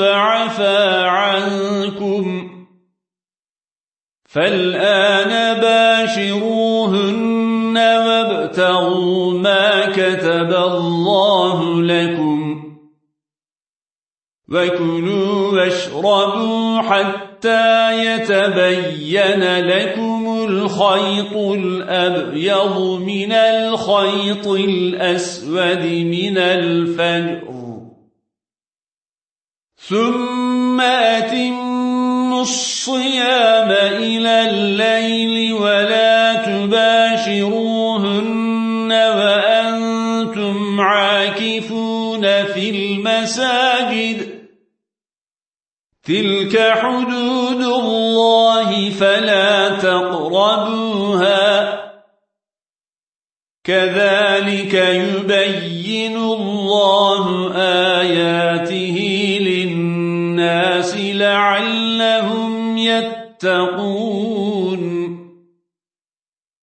وعفى عنكم. فالآن باشروهن وابتغوا ما كتب الله لكم. وكلوا واشربوا حتى يتبين لكم الخيط الأبيض من الخيط الأسود من الفجر. ثم أتموا الصيام إلى الليل ولا تباشروهن وأنتم عاكفون في المساجد تلك حدود الله فلا تقربوها كذلك يبين الله آياته الناس لعلهم يتقون.